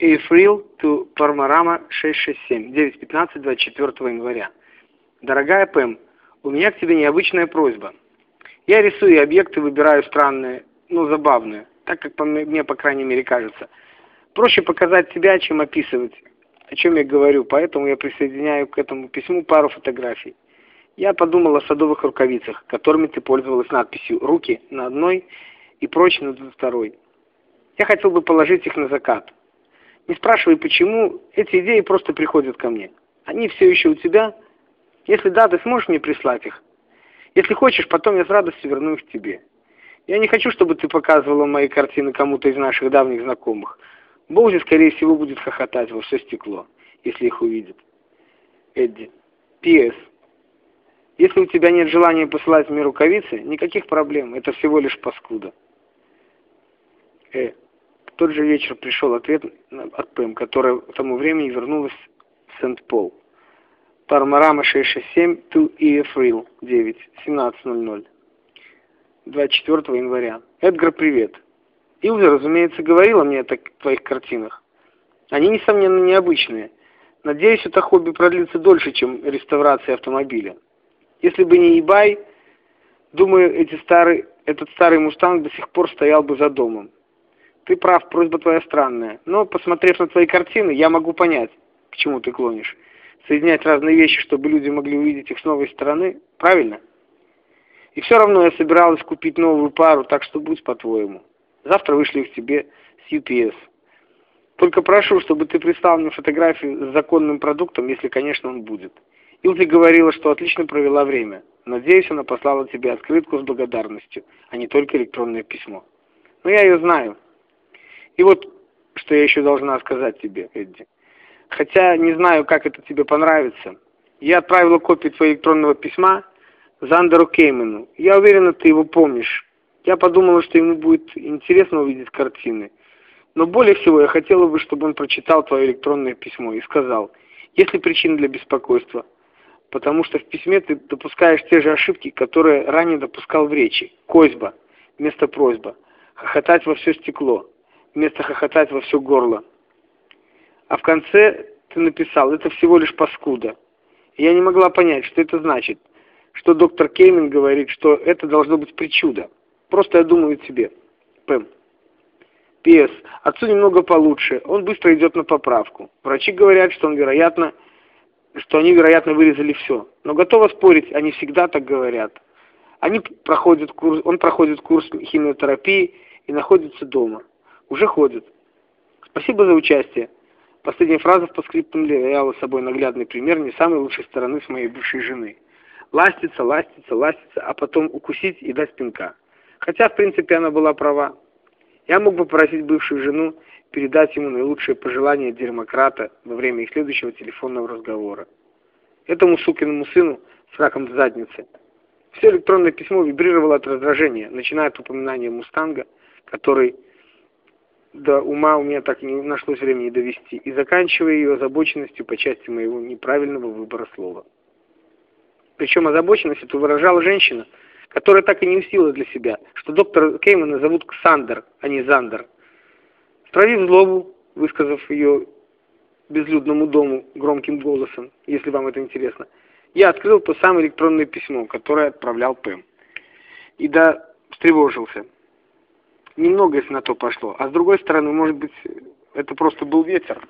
April to Parmarama 667, 9.15, 24 января. Дорогая Пэм, у меня к тебе необычная просьба. Я рисую объекты, выбираю странные, ну, забавные, так как по мне, по крайней мере, кажется. Проще показать себя, чем описывать, о чем я говорю, поэтому я присоединяю к этому письму пару фотографий. Я подумал о садовых рукавицах, которыми ты пользовалась надписью «Руки» на одной и «Прочь» на второй. Я хотел бы положить их на закат. Не спрашивай почему, эти идеи просто приходят ко мне. Они все еще у тебя? Если да, ты сможешь мне прислать их? Если хочешь, потом я с радостью верну их тебе. Я не хочу, чтобы ты показывала мои картины кому-то из наших давних знакомых. Боузи, скорее всего, будет хохотать во все стекло, если их увидит. Эдди. П.С. Если у тебя нет желания посылать мне рукавицы, никаких проблем, это всего лишь паскуда. Э. Тот же вечер пришел ответ от Пэм, которая к тому времени вернулась в Сент-Пол. Пармарама 667, Ту и Эфрил 9, 17.00. 24 января. Эдгар, привет. Илза, разумеется, говорила мне о твоих картинах. Они, несомненно, необычные. Надеюсь, это хобби продлится дольше, чем реставрация автомобиля. Если бы не eBay, думаю, эти старый, этот старый мустанг до сих пор стоял бы за домом. Ты прав, просьба твоя странная. Но, посмотрев на твои картины, я могу понять, к чему ты клонишь. Соединять разные вещи, чтобы люди могли увидеть их с новой стороны, правильно? И все равно я собиралась купить новую пару, так что будь по-твоему. Завтра вышли их тебе с UPS. Только прошу, чтобы ты прислал мне фотографию с законным продуктом, если, конечно, он будет. Илзи говорила, что отлично провела время. Надеюсь, она послала тебе открытку с благодарностью, а не только электронное письмо. Но я ее знаю. И вот, что я еще должна сказать тебе, Эдди. Хотя не знаю, как это тебе понравится. Я отправила копию твоего электронного письма Зандеру Кеймену. Я уверена, ты его помнишь. Я подумала, что ему будет интересно увидеть картины. Но более всего я хотела бы, чтобы он прочитал твое электронное письмо и сказал, есть ли причины для беспокойства, потому что в письме ты допускаешь те же ошибки, которые ранее допускал в речи. Козьба вместо просьба. Хохотать во все стекло вместо хохотать во все горло. А в конце ты написал, это всего лишь паскуда. И я не могла понять, что это значит. Что доктор Кеймен говорит, что это должно быть причуда. Просто я думаю тебе. Пэм. П.С. Отцу немного получше. Он быстро идет на поправку. Врачи говорят, что он вероятно, что они, вероятно, вырезали все. Но готова спорить, они всегда так говорят. Они проходят курс, он проходит курс химиотерапии и находится дома. Уже ходит. Спасибо за участие. Последняя фраза в подскриптум являла собой наглядный пример не самой лучшей стороны с моей бывшей жены. Ластиться, ластиться, ластиться, а потом укусить и дать пинка. Хотя, в принципе, она была права. Я мог бы попросить бывшую жену передать ему наилучшие пожелания демократа во время их следующего телефонного разговора. Этому сукиному сыну с раком в заднице. Все электронное письмо вибрировало от раздражения, начиная от упоминания «Мустанга», который до ума у меня так не нашлось времени довести, и заканчивая ее озабоченностью по части моего неправильного выбора слова. Причем озабоченность эту выражала женщина, которая так и не усила для себя, что доктор Кеймана зовут Ксандер, а не Зандер. Стравив злобу, высказав ее безлюдному дому громким голосом, если вам это интересно, я открыл то самое электронное письмо, которое отправлял Пэм. И да, встревожился немного, если на то пошло. А с другой стороны, может быть, это просто был ветер.